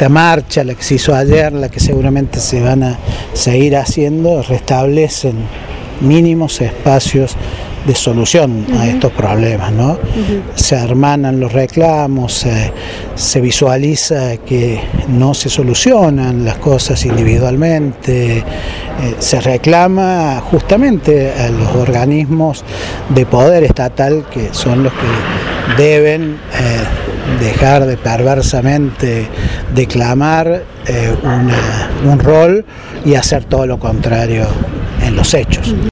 esta marcha, la que se hizo ayer, la que seguramente se van a seguir haciendo, restablecen mínimos espacios de solución a estos problemas. ¿no? Se hermanan los reclamos, se, visualiza que no se solucionan las cosas individualmente, eh, se reclama justamente a los organismos de poder estatal que son los que deben eh, dejar de perversamente declamar eh, un rol y hacer todo lo contrario en los hechos.